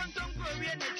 ɛnɛ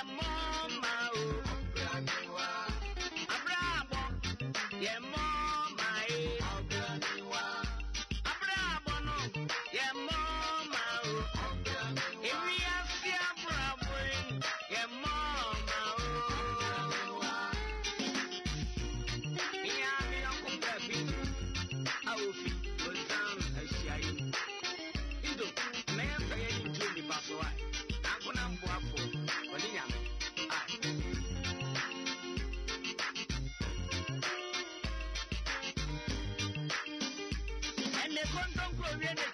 yẹ mọ́ Rondón proviene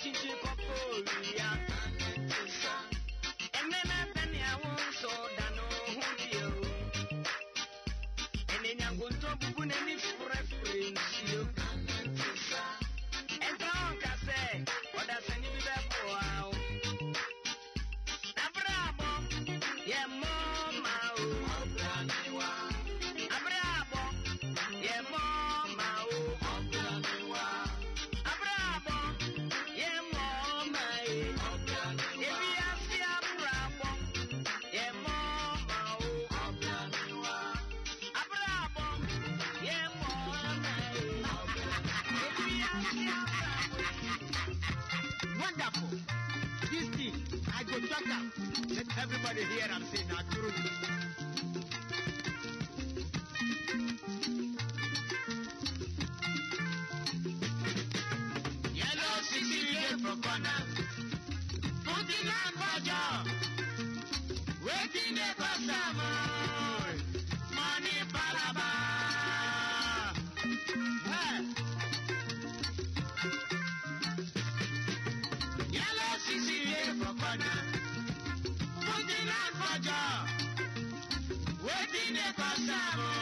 Bravo!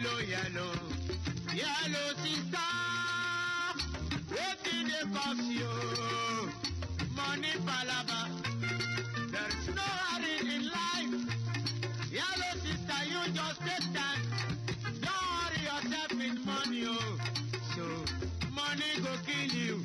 yellow, yellow, yellow sister. Wetin the cause you? Money palava. There's no hurry in life. Yellow sister, you just take time. Don't worry yourself with money, oh. So money go kill you.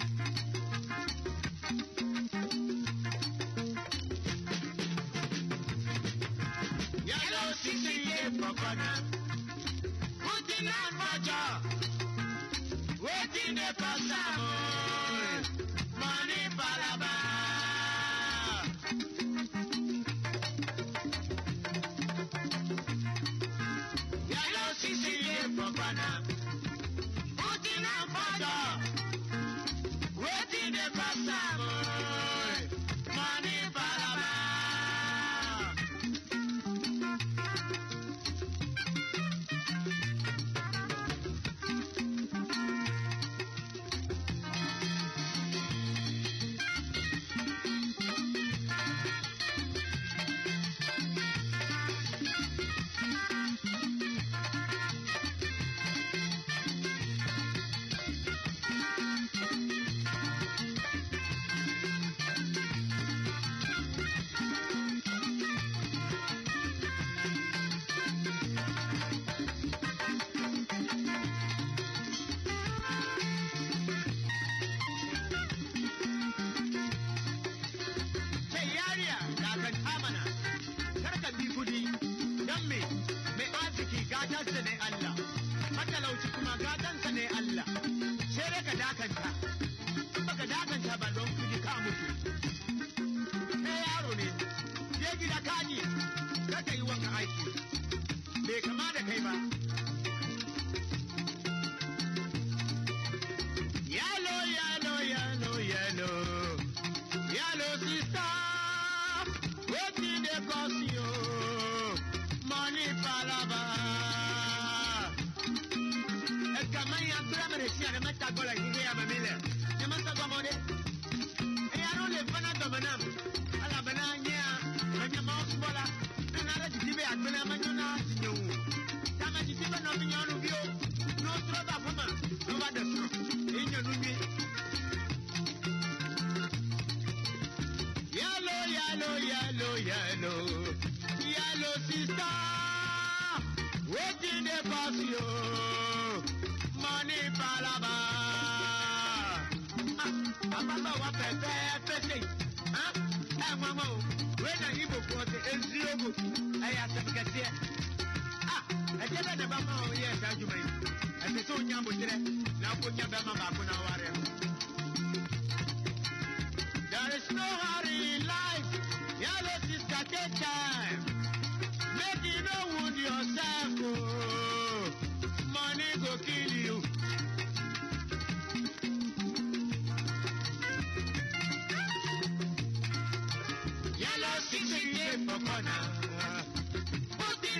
mura mene sister waiting the pass you. pɛpɛɛpɛsɛ ɛ mama o ɛyɛ asɛm kɛseɛ a ɛkyɛ bɛ ma o yɛ ɛsɛ adwuma yi ɛsɛ sɛ onya abotire na akɔnya bɛma baako na wa.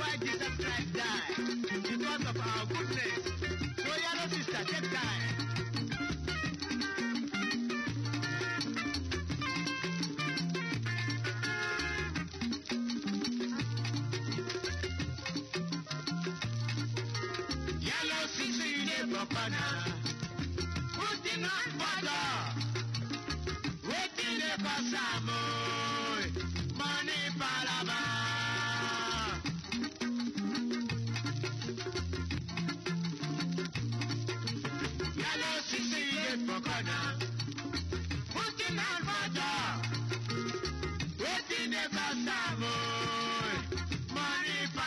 why because of our goodness. So, yellow sister, get time. Yellow sister, you not water. Waiting for some